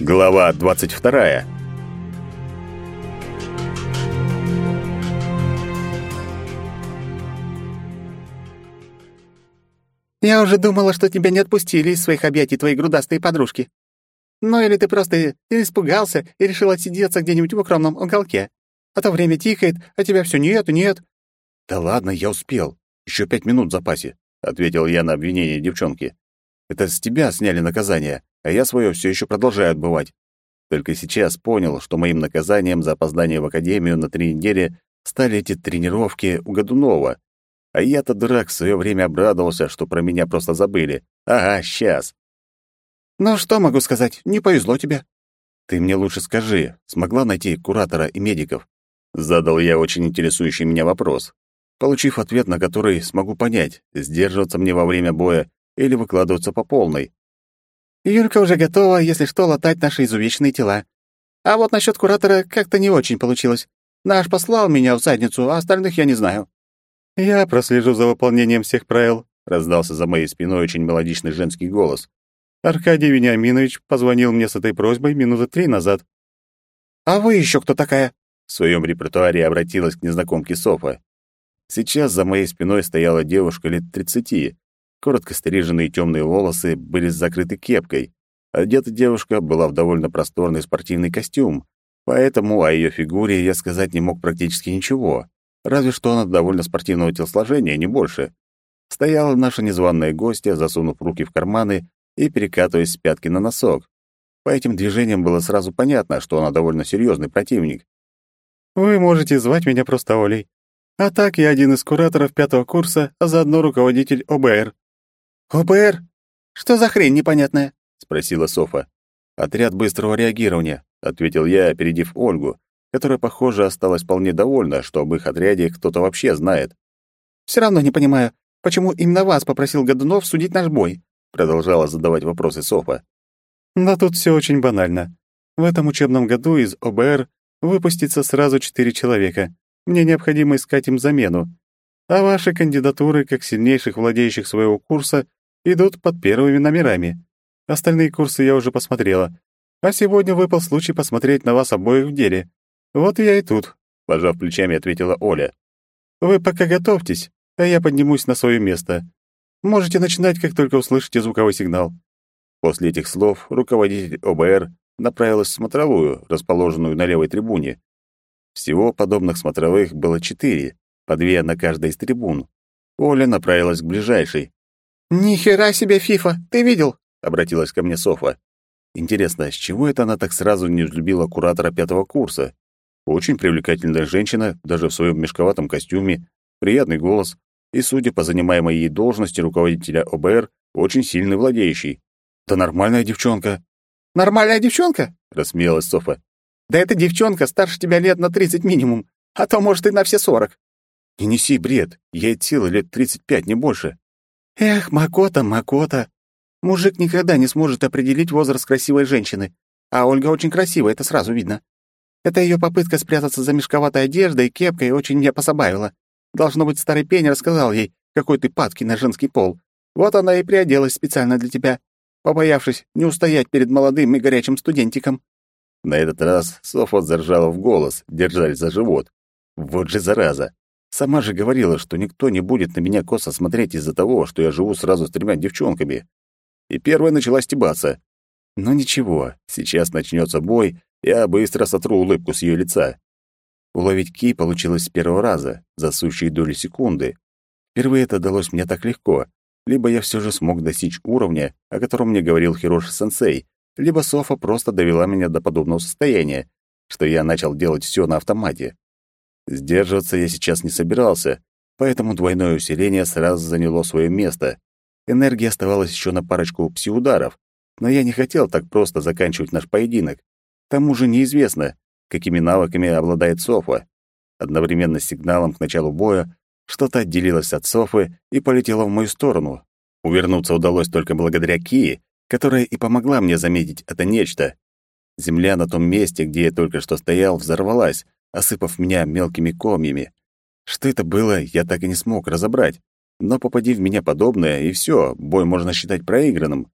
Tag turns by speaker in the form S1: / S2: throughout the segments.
S1: Глава 22.
S2: Я уже думала, что тебя не отпустили из своих объятий твои грудастые подружки. Ну или ты просто испугался и решил отсидеться где-нибудь в укромном уголке. А то время тикает, а тебя все нет и нет.
S1: Да ладно, я успел. Еще пять минут в запасе, ответил я на обвинение девчонки. Это с тебя сняли наказание, а я свое все еще продолжаю отбывать. Только сейчас понял, что моим наказанием за опоздание в академию на три недели стали эти тренировки у Годунова. А я-то, дурак, в свое время обрадовался, что про меня просто забыли. Ага, сейчас.
S2: Ну, что могу сказать? Не повезло тебе.
S1: Ты мне лучше скажи, смогла найти куратора и медиков? Задал я очень интересующий меня вопрос, получив ответ на который смогу понять, сдерживаться мне во время боя или выкладываться по полной.
S2: Юрка уже готова, если что, латать наши изувеченные тела. А вот насчет куратора как-то не очень получилось. Наш послал меня в задницу, а остальных я не знаю.
S1: Я прослежу за выполнением всех правил, раздался за моей спиной очень мелодичный женский голос. Аркадий Вениаминович позвонил мне с этой просьбой минуты три назад.
S2: А вы еще кто такая?
S1: В своем репертуаре обратилась к незнакомке Софа. Сейчас за моей спиной стояла девушка лет тридцати, Коротко стриженные темные волосы были закрыты кепкой. Одета девушка была в довольно просторный спортивный костюм, поэтому о ее фигуре я сказать не мог практически ничего. Разве что она довольно спортивного телосложения, не больше. Стояла наша незваная гостья, засунув руки в карманы и перекатываясь с пятки на носок. По этим движениям было сразу понятно, что она довольно серьезный противник.
S3: «Вы можете звать меня просто Олей. А так я один из кураторов пятого курса, а заодно руководитель ОБР.
S2: «ОБР? Что за хрень непонятная?»
S1: — спросила Софа. «Отряд быстрого реагирования», — ответил я, опередив Ольгу, которая, похоже, осталась вполне довольна, что об их отряде кто-то вообще знает.
S2: «Все равно не понимаю, почему именно вас попросил Годунов судить наш бой?» — продолжала задавать вопросы Софа.
S3: «Да тут все очень банально. В этом учебном году из ОБР выпустится сразу четыре человека. Мне необходимо искать им замену. А ваши кандидатуры, как сильнейших владеющих своего курса, идут под первыми номерами. Остальные курсы я уже посмотрела. А сегодня выпал случай посмотреть на вас обоих в деле. Вот я и тут, пожав плечами, ответила Оля. Вы пока готовьтесь, а я поднимусь на свое место. Можете начинать, как только услышите звуковой сигнал.
S1: После этих слов руководитель ОБР направилась в смотровую, расположенную на левой трибуне. Всего подобных смотровых было четыре, по две на каждой из трибун. Оля направилась к ближайшей,
S2: «Ни хера себе, Фифа! Ты видел?»
S1: — обратилась ко мне Софа. Интересно, с чего это она так сразу не взлюбила куратора пятого курса? Очень привлекательная женщина, даже в своем мешковатом костюме, приятный голос и, судя по занимаемой ей должности руководителя ОБР, очень сильный владеющий. «Да нормальная девчонка».
S2: «Нормальная девчонка?»
S1: — рассмеялась Софа.
S2: «Да эта девчонка старше тебя лет на тридцать минимум, а то, может, и на все сорок».
S1: «Не неси бред, ей от силы лет тридцать пять, не больше».
S2: Эх, Макота, Макота. Мужик никогда не сможет определить возраст красивой женщины. А Ольга очень красивая, это сразу видно. Это ее попытка спрятаться за мешковатой одеждой и кепкой очень меня пособавила. Должно быть, старый пень рассказал ей, какой ты падкий на женский пол. Вот она и приоделась специально для тебя, побоявшись не устоять перед молодым и горячим студентиком.
S1: На этот раз Софа заржала в голос, держась за живот. Вот же зараза. Сама же говорила, что никто не будет на меня косо смотреть из-за того, что я живу сразу с тремя девчонками. И первая начала стебаться. Но ничего, сейчас начнется бой, я быстро сотру улыбку с ее лица. Уловить Ки получилось с первого раза, за сущие доли секунды. Впервые это далось мне так легко. Либо я все же смог достичь уровня, о котором мне говорил Хироши-сенсей, либо Софа просто довела меня до подобного состояния, что я начал делать все на автомате. Сдерживаться я сейчас не собирался, поэтому двойное усиление сразу заняло свое место. Энергии оставалось еще на парочку пси-ударов, но я не хотел так просто заканчивать наш поединок. К тому же неизвестно, какими навыками обладает Софа. Одновременно с сигналом к началу боя что-то отделилось от Софы и полетело в мою сторону. Увернуться удалось только благодаря Кии, которая и помогла мне заметить это нечто. Земля на том месте, где я только что стоял, взорвалась, осыпав меня мелкими комьями. Что это было, я так и не смог разобрать. Но попади в меня подобное, и все, бой можно считать проигранным.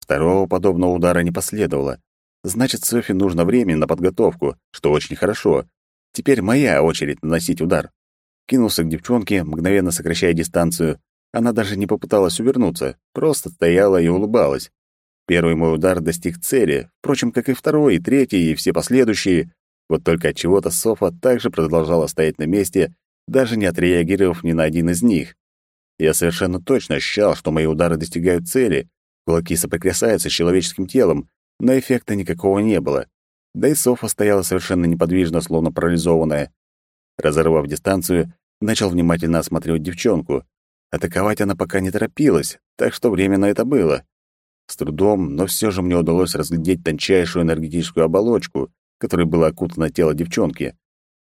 S1: Второго подобного удара не последовало. Значит, Софи нужно время на подготовку, что очень хорошо. Теперь моя очередь наносить удар. Кинулся к девчонке, мгновенно сокращая дистанцию. Она даже не попыталась увернуться, просто стояла и улыбалась. Первый мой удар достиг цели, впрочем, как и второй, и третий, и все последующие. Вот только от чего-то Софа также продолжала стоять на месте, даже не отреагировав ни на один из них. Я совершенно точно ощущал, что мои удары достигают цели, кулаки соприкасаются с человеческим телом, но эффекта никакого не было. Да и Софа стояла совершенно неподвижно, словно парализованная. Разорвав дистанцию, начал внимательно осматривать девчонку. Атаковать она пока не торопилась, так что время на это было. С трудом, но все же мне удалось разглядеть тончайшую энергетическую оболочку, которой было окутано тело девчонки.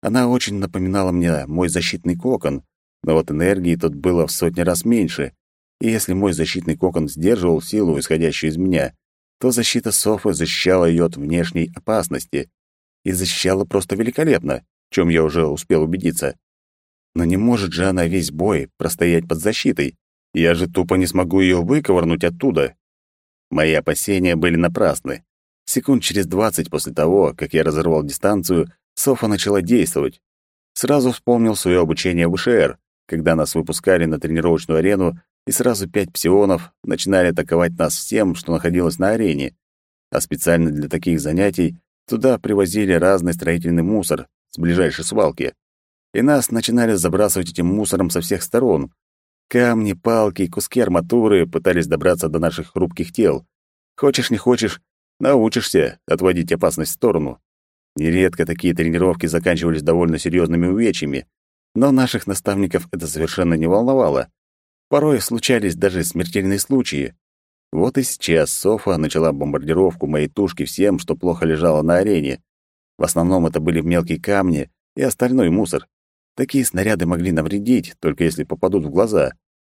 S1: Она очень напоминала мне мой защитный кокон, но вот энергии тут было в сотни раз меньше. И если мой защитный кокон сдерживал силу, исходящую из меня, то защита Софы защищала ее от внешней опасности. И защищала просто великолепно, в чем я уже успел убедиться. Но не может же она весь бой простоять под защитой. Я же тупо не смогу ее выковырнуть оттуда. Мои опасения были напрасны. Секунд через двадцать после того, как я разорвал дистанцию, Софа начала действовать. Сразу вспомнил свое обучение в УШР, когда нас выпускали на тренировочную арену, и сразу пять псионов начинали атаковать нас всем, что находилось на арене. А специально для таких занятий туда привозили разный строительный мусор с ближайшей свалки. И нас начинали забрасывать этим мусором со всех сторон. Камни, палки, куски арматуры пытались добраться до наших хрупких тел. Хочешь, не хочешь, научишься отводить опасность в сторону. Нередко такие тренировки заканчивались довольно серьезными увечьями, но наших наставников это совершенно не волновало. Порой случались даже смертельные случаи. Вот и сейчас Софа начала бомбардировку моей тушки всем, что плохо лежало на арене. В основном это были мелкие камни и остальной мусор. Такие снаряды могли навредить, только если попадут в глаза.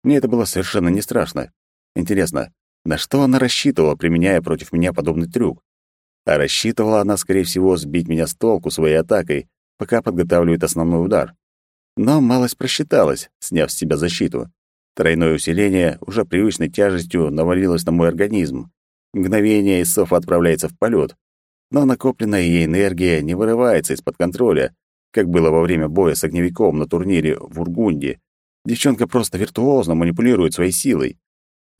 S1: Мне это было совершенно не страшно. Интересно, на что она рассчитывала, применяя против меня подобный трюк? А рассчитывала она, скорее всего, сбить меня с толку своей атакой, пока подготавливает основной удар. Но малость просчиталась, сняв с себя защиту. Тройное усиление уже привычной тяжестью навалилось на мой организм. Мгновение, и Софа отправляется в полет. Но накопленная ей энергия не вырывается из-под контроля, как было во время боя с огневиком на турнире в Ургунде. Девчонка просто виртуозно манипулирует своей силой.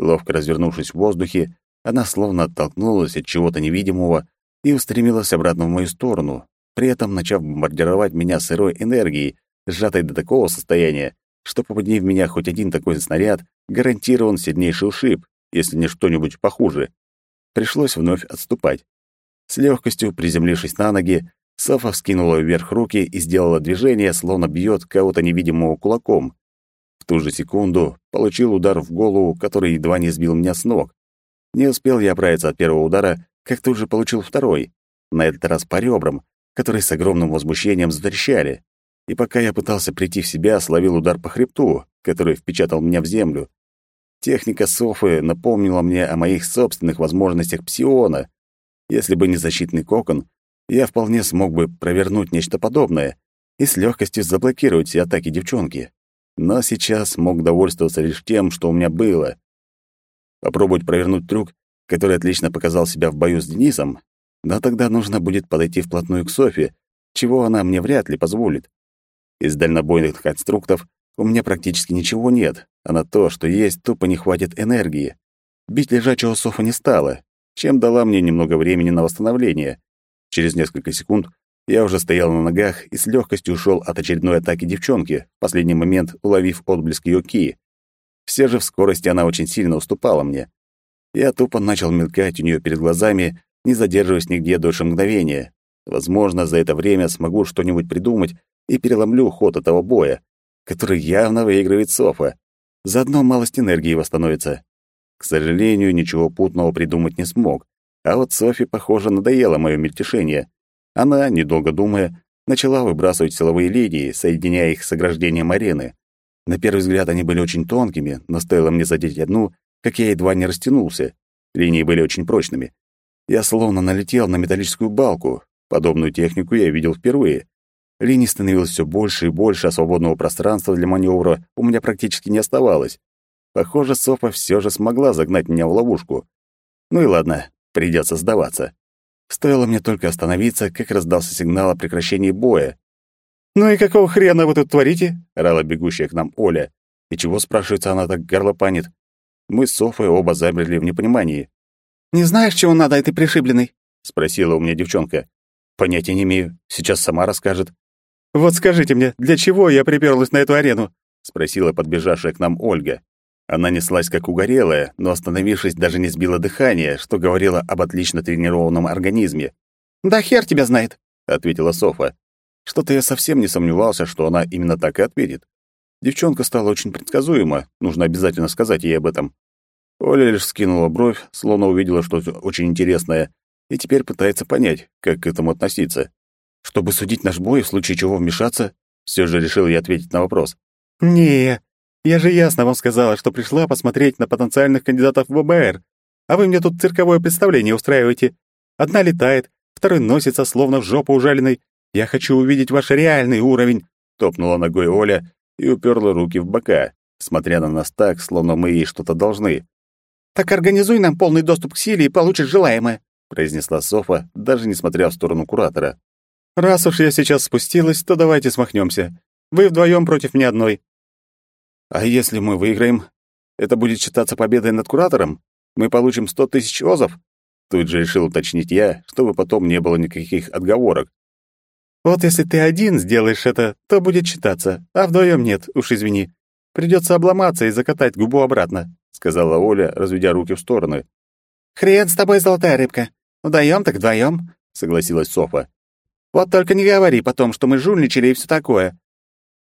S1: Ловко развернувшись в воздухе, она словно оттолкнулась от чего-то невидимого и устремилась обратно в мою сторону, при этом начав бомбардировать меня сырой энергией, сжатой до такого состояния, что попади в меня хоть один такой снаряд, гарантирован сильнейший ушиб, если не что-нибудь похуже. Пришлось вновь отступать. С легкостью приземлившись на ноги, Сафа вскинула вверх руки и сделала движение, словно бьет кого-то невидимого кулаком. В ту же секунду получил удар в голову, который едва не сбил меня с ног. Не успел я оправиться от первого удара, как тут же получил второй, на этот раз по ребрам, которые с огромным возмущением затрещали. И пока я пытался прийти в себя, словил удар по хребту, который впечатал меня в землю. Техника Софы напомнила мне о моих собственных возможностях псиона. Если бы не защитный кокон, я вполне смог бы провернуть нечто подобное и с легкостью заблокировать все атаки девчонки. Но сейчас мог довольствоваться лишь тем, что у меня было. Попробовать провернуть трюк, который отлично показал себя в бою с Денисом, но тогда нужно будет подойти вплотную к Софи, чего она мне вряд ли позволит. Из дальнобойных конструктов у меня практически ничего нет, а на то, что есть, тупо не хватит энергии. Бить лежачего Софа не стало, чем дала мне немного времени на восстановление. Через несколько секунд я уже стоял на ногах и с легкостью ушел от очередной атаки девчонки, в последний момент уловив отблеск ее ки. Все же в скорости она очень сильно уступала мне. Я тупо начал мелькать у нее перед глазами, не задерживаясь нигде дольше мгновения. Возможно, за это время смогу что-нибудь придумать и переломлю ход этого боя, который явно выигрывает Софа. Заодно малость энергии восстановится. К сожалению, ничего путного придумать не смог. А вот Софи, похоже, надоело мое мельтешение. Она, недолго думая, начала выбрасывать силовые линии, соединяя их с ограждением арены. На первый взгляд они были очень тонкими, но стоило мне задеть одну, как я едва не растянулся. Линии были очень прочными. Я словно налетел на металлическую балку. Подобную технику я видел впервые. Линий становилось все больше и больше, а свободного пространства для маневра у меня практически не оставалось. Похоже, Софа все же смогла загнать меня в ловушку. Ну и ладно, придется сдаваться. Стоило мне только остановиться, как раздался сигнал о прекращении боя.
S3: «Ну и какого хрена вы тут творите?»
S1: — орала бегущая к нам Оля. И чего, спрашивается, она так горлопанит? Мы с Софой оба замерли в непонимании.
S2: «Не знаешь, чего надо этой пришибленной?»
S1: — спросила у меня девчонка. «Понятия не имею. Сейчас сама расскажет».
S3: «Вот скажите мне, для чего я приперлась на эту арену?»
S1: — спросила подбежавшая к нам Ольга. Она неслась как угорелая, но, остановившись, даже не сбила дыхание, что говорило об отлично тренированном организме.
S2: «Да хер тебя знает», —
S1: ответила Софа. Что-то я совсем не сомневался, что она именно так и ответит. Девчонка стала очень предсказуема, нужно обязательно сказать ей об этом. Оля лишь скинула бровь, словно увидела что-то очень интересное, и теперь пытается понять, как к этому относиться. Чтобы судить наш бой, в случае чего вмешаться, все же решил я ответить на вопрос.
S3: «Не, я же ясно вам сказала, что пришла посмотреть на потенциальных кандидатов в ВБР, а вы мне тут цирковое представление устраиваете. Одна летает, второй носится, словно в жопу ужаленной. Я хочу увидеть ваш реальный уровень», — топнула ногой Оля и уперла руки в бока, смотря на нас так, словно мы ей что-то должны.
S2: «Так организуй нам полный доступ к силе и получишь желаемое», —
S1: произнесла Софа, даже не смотря в сторону куратора.
S3: «Раз уж я сейчас спустилась, то давайте смахнемся. Вы вдвоем против меня одной».
S1: «А если мы выиграем, это будет считаться победой над куратором? Мы получим сто тысяч озов?» Тут же решил уточнить я, чтобы потом не было никаких отговорок.
S3: «Вот если ты один сделаешь это, то будет считаться, а вдвоем нет, уж извини. Придется обломаться и закатать губу обратно», — сказала Оля, разведя руки в стороны.
S2: «Хрен с тобой, золотая рыбка. Вдвоем так вдвоем», — согласилась Софа. «Вот только не говори потом, что мы жульничали и все такое».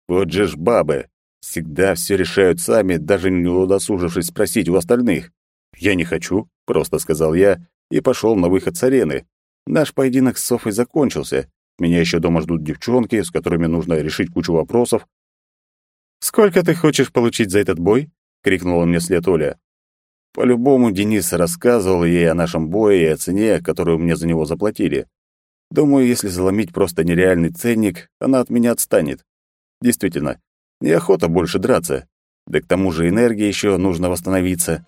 S1: «Вот же ж бабы. Всегда все решают сами, даже не удосужившись спросить у остальных. «Я не хочу», — просто сказал я и пошел на выход с арены. Наш поединок с Софой закончился. Меня еще дома ждут девчонки, с которыми нужно решить кучу вопросов.
S3: «Сколько ты хочешь получить за этот бой?» — крикнула мне след Оля.
S1: По-любому Денис рассказывал ей о нашем бое и о цене, которую мне за него заплатили. Думаю, если заломить просто нереальный ценник, она от меня отстанет. Действительно, неохота больше драться. Да к тому же энергии еще нужно восстановиться.